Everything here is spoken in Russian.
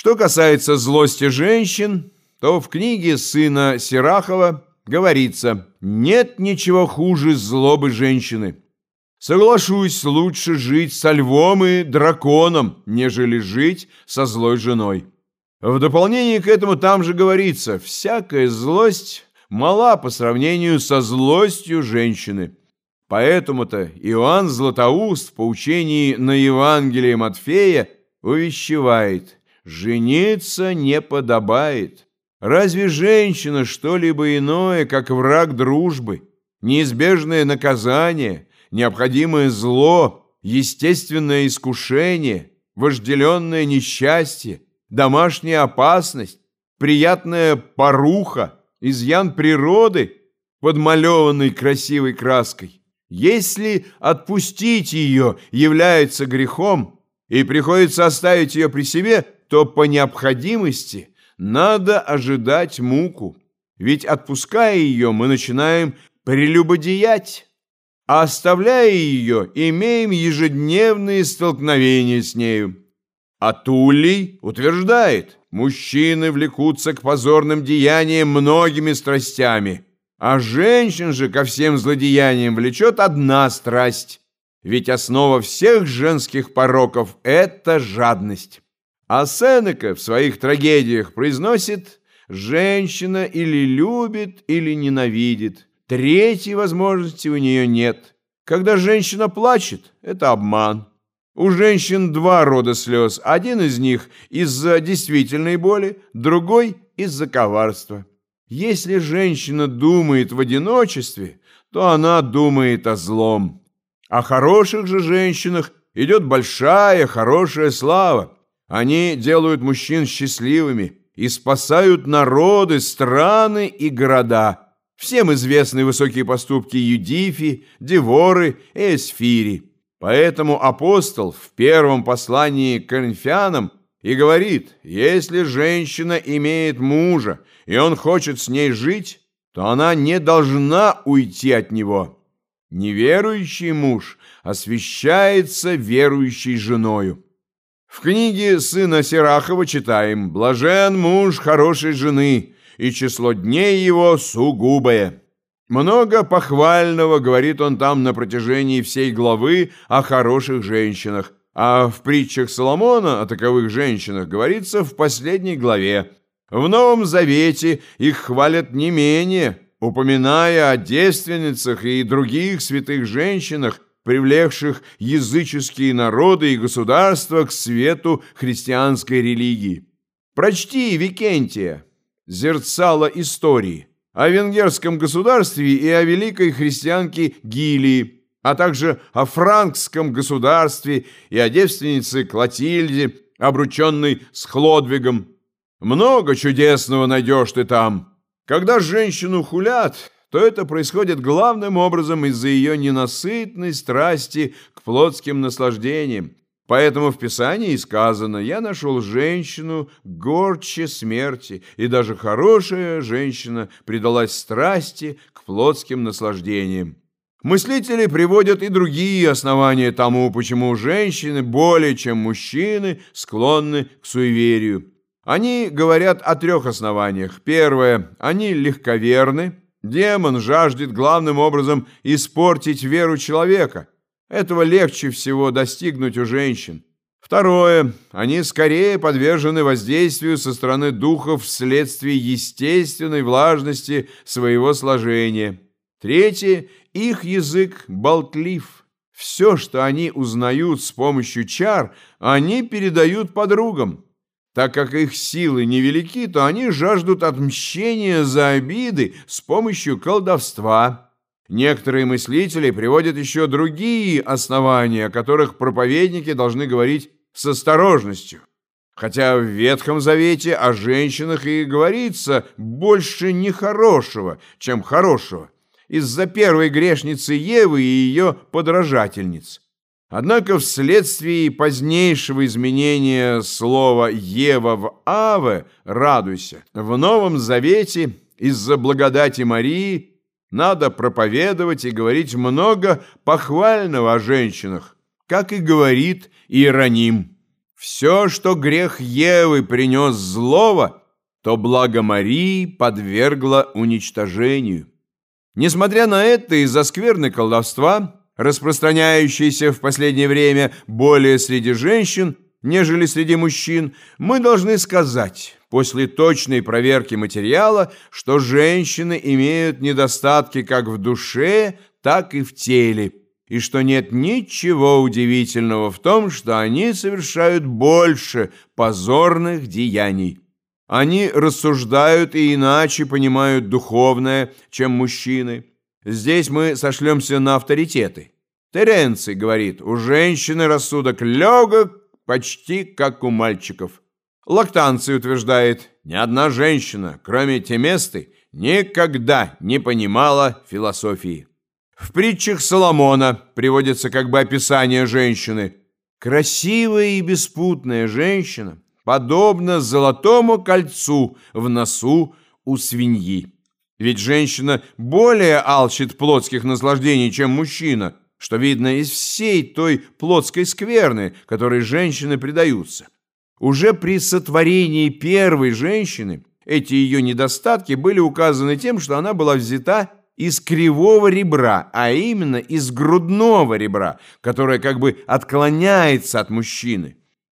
Что касается злости женщин, то в книге сына Сирахова говорится «Нет ничего хуже злобы женщины». Соглашусь, лучше жить со львом и драконом, нежели жить со злой женой. В дополнение к этому там же говорится «Всякая злость мала по сравнению со злостью женщины». Поэтому-то Иоанн Златоуст в поучении на Евангелие Матфея увещевает «Жениться не подобает». Разве женщина что-либо иное, как враг дружбы, неизбежное наказание, необходимое зло, естественное искушение, вожделенное несчастье, домашняя опасность, приятная поруха, изъян природы, подмалеванный красивой краской? Если отпустить ее является грехом и приходится оставить ее при себе, то по необходимости надо ожидать муку. Ведь отпуская ее, мы начинаем прелюбодеять, а оставляя ее, имеем ежедневные столкновения с нею. А Тулей утверждает, мужчины влекутся к позорным деяниям многими страстями – а женщин же ко всем злодеяниям влечет одна страсть. Ведь основа всех женских пороков – это жадность. А Сенека в своих трагедиях произносит «женщина или любит, или ненавидит». Третьей возможности у нее нет. Когда женщина плачет – это обман. У женщин два рода слез. Один из них из-за действительной боли, другой – из-за коварства. Если женщина думает в одиночестве, то она думает о злом. О хороших же женщинах идет большая, хорошая слава. Они делают мужчин счастливыми и спасают народы, страны и города. Всем известны высокие поступки Юдифи, Деворы и Эсфири. Поэтому апостол в первом послании к коринфянам и говорит, если женщина имеет мужа, и он хочет с ней жить, то она не должна уйти от него. Неверующий муж освящается верующей женою. В книге сына Сирахова читаем «Блажен муж хорошей жены, и число дней его сугубое». Много похвального говорит он там на протяжении всей главы о хороших женщинах, а в притчах Соломона о таковых женщинах говорится в последней главе. В Новом Завете их хвалят не менее, упоминая о девственницах и других святых женщинах, привлекших языческие народы и государства к свету христианской религии. Прочти Викентия, зерцало истории, о венгерском государстве и о великой христианке Гилии, а также о франкском государстве и о девственнице Клотильде, обрученной с Хлодвигом. Много чудесного найдешь ты там. Когда женщину хулят, то это происходит главным образом из-за ее ненасытной страсти к плотским наслаждениям. Поэтому в Писании сказано «Я нашел женщину горче смерти, и даже хорошая женщина предалась страсти к плотским наслаждениям». Мыслители приводят и другие основания тому, почему женщины более чем мужчины склонны к суеверию. Они говорят о трех основаниях. Первое. Они легковерны. Демон жаждет главным образом испортить веру человека. Этого легче всего достигнуть у женщин. Второе. Они скорее подвержены воздействию со стороны духов вследствие естественной влажности своего сложения. Третье. Их язык болтлив. Все, что они узнают с помощью чар, они передают подругам. Так как их силы невелики, то они жаждут отмщения за обиды с помощью колдовства. Некоторые мыслители приводят еще другие основания, о которых проповедники должны говорить с осторожностью. Хотя в Ветхом Завете о женщинах и говорится больше нехорошего, чем хорошего из-за первой грешницы Евы и ее подражательниц. Однако вследствие позднейшего изменения слова «Ева» в «Аве» «радуйся» в Новом Завете из-за благодати Марии надо проповедовать и говорить много похвального о женщинах, как и говорит Иероним. Все, что грех Евы принес злого, то благо Марии подвергло уничтожению. Несмотря на это, из-за скверны колдовства, распространяющейся в последнее время более среди женщин, нежели среди мужчин, мы должны сказать, после точной проверки материала, что женщины имеют недостатки как в душе, так и в теле, и что нет ничего удивительного в том, что они совершают больше позорных деяний. Они рассуждают и иначе понимают духовное, чем мужчины. Здесь мы сошлемся на авторитеты. Теренций говорит, у женщины рассудок легок почти как у мальчиков. Лактанций утверждает, ни одна женщина, кроме Теместы, никогда не понимала философии. В притчах Соломона приводится как бы описание женщины. Красивая и беспутная женщина, подобно золотому кольцу в носу у свиньи. Ведь женщина более алчит плотских наслаждений, чем мужчина, что видно из всей той плотской скверны, которой женщины предаются. Уже при сотворении первой женщины эти ее недостатки были указаны тем, что она была взята из кривого ребра, а именно из грудного ребра, которое как бы отклоняется от мужчины.